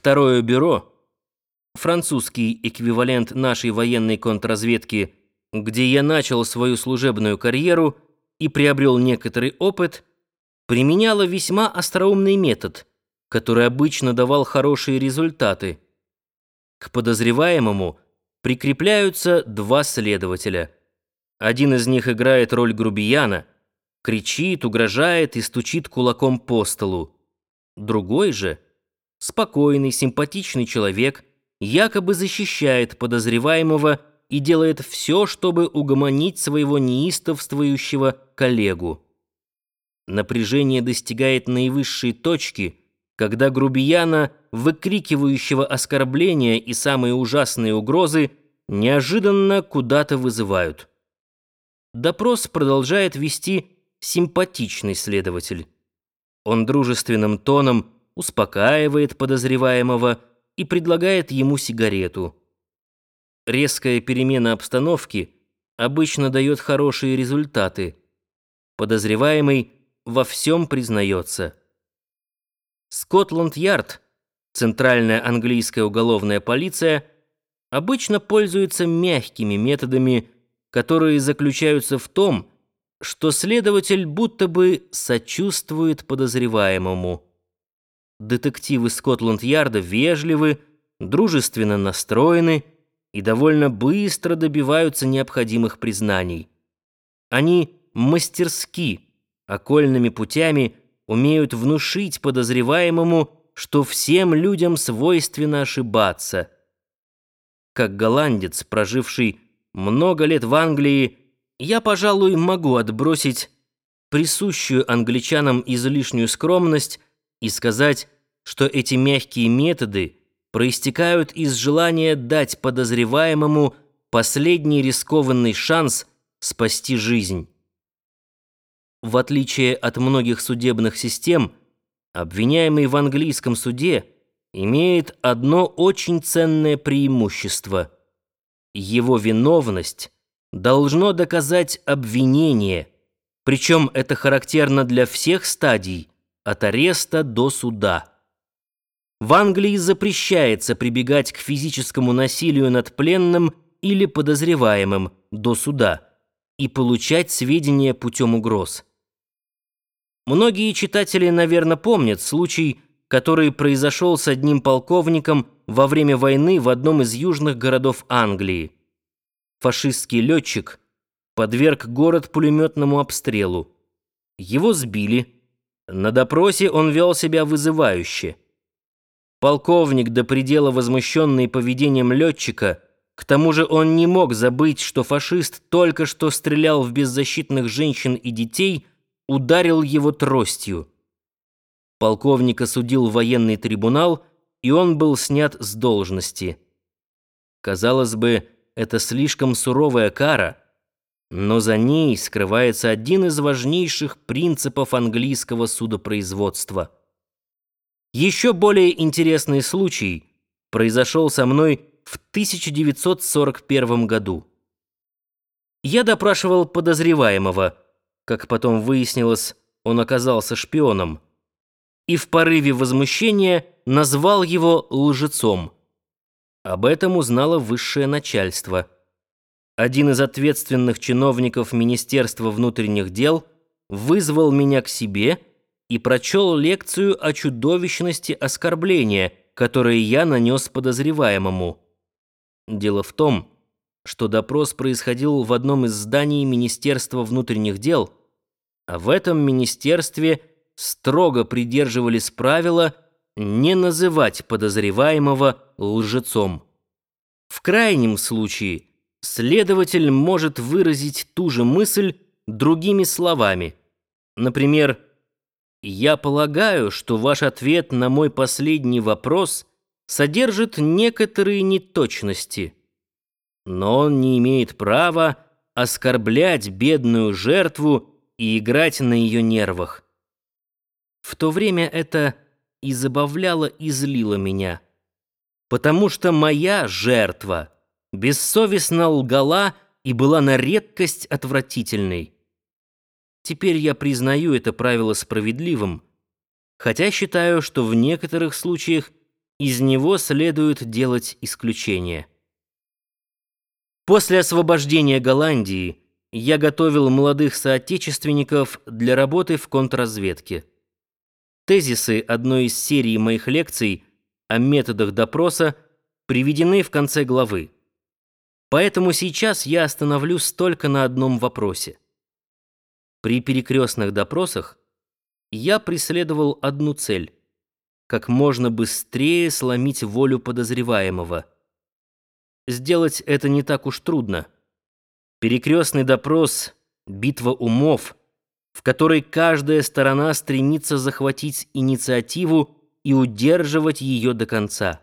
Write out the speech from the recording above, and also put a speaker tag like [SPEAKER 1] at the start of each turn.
[SPEAKER 1] Второе бюро, французский эквивалент нашей военной контрразведки, где я начал свою служебную карьеру и приобрел некоторый опыт, применяло весьма остроумный метод, который обычно давал хорошие результаты. К подозреваемому прикрепляются два следователя. Один из них играет роль грубияна, кричит, угрожает и стучит кулаком по столу. Другой же — спокойный, симпатичный человек якобы защищает подозреваемого и делает все, чтобы угомонить своего неистовствующего коллегу. Напряжение достигает наивысшей точки, когда грубияна, выкрикивающего оскорбления и самые ужасные угрозы, неожиданно куда-то вызывают. Допрос продолжает вести симпатичный следователь. Он дружественным тоном успокаивает подозреваемого и предлагает ему сигарету. Резкая перемена обстановки обычно дает хорошие результаты. Подозреваемый во всем признается. Скотланд-Ярд, центральная английская уголовная полиция, обычно пользуется мягкими методами, которые заключаются в том, что следователь будто бы сочувствует подозреваемому. Детективы Скотланд-Ярда вежливы, дружественно настроены и довольно быстро добиваются необходимых признаний. Они мастерски, окольными путями умеют внушить подозреваемому, что всем людям свойственно ошибаться. Как голландец, проживший много лет в Англии, я, пожалуй, могу отбросить присущую англичанам излишнюю скромность и сказать, что эти мягкие методы проистекают из желания дать подозреваемому последний рискованный шанс спасти жизнь. В отличие от многих судебных систем, обвиняемый в английском суде имеет одно очень ценное преимущество. Его виновность должно доказать обвинение, причем это характерно для всех стадий – от ареста до суда. В Англии запрещается прибегать к физическому насилию над пленным или подозреваемым до суда и получать сведения путем угроз. Многие читатели, наверное, помнят случай, который произошел с одним полковником во время войны в одном из южных городов Англии. Фашистский летчик подверг город пулеметному обстрелу. Его сбили, на допросе он вел себя вызывающе. Полковник, до предела возмущенный поведением летчика, к тому же он не мог забыть, что фашист только что стрелял в беззащитных женщин и детей, ударил его тростью. Полковника судил военный трибунал, и он был снят с должности. Казалось бы, это слишком суровая кара — но за ней скрывается один из важнейших принципов английского судопроизводства. Еще более интересный случай произошел со мной в 1941 году. Я допрашивал подозреваемого, как потом выяснилось, он оказался шпионом, и в порыве возмущения назвал его лжецом. Об этом узнало высшее начальство – один из ответственных чиновников Министерства внутренних дел вызвал меня к себе и прочел лекцию о чудовищности оскорбления, которое я нанес подозреваемому. Дело в том, что допрос происходил в одном из зданий Министерства внутренних дел, а в этом министерстве строго придерживались правила не называть подозреваемого лжецом. В крайнем случае – Следователь может выразить ту же мысль другими словами. Например, «Я полагаю, что ваш ответ на мой последний вопрос содержит некоторые неточности, но он не имеет права оскорблять бедную жертву и играть на ее нервах». В то время это и забавляло, и злило меня, потому что моя жертва — бессовестно лгала и была на редкость отвратительной. Теперь я признаю это правило справедливым, хотя считаю, что в некоторых случаях из него следует делать исключение. После освобождения Голландии я готовил молодых соотечественников для работы в контрразведке. Тезисы одной из серий моих лекций о методах допроса приведены в конце главы. Поэтому сейчас я остановлюсь только на одном вопросе. При перекрестных допросах я преследовал одну цель — как можно быстрее сломить волю подозреваемого. Сделать это не так уж трудно. Перекрестный допрос — битва умов, в которой каждая сторона стремится захватить инициативу и удерживать ее до конца.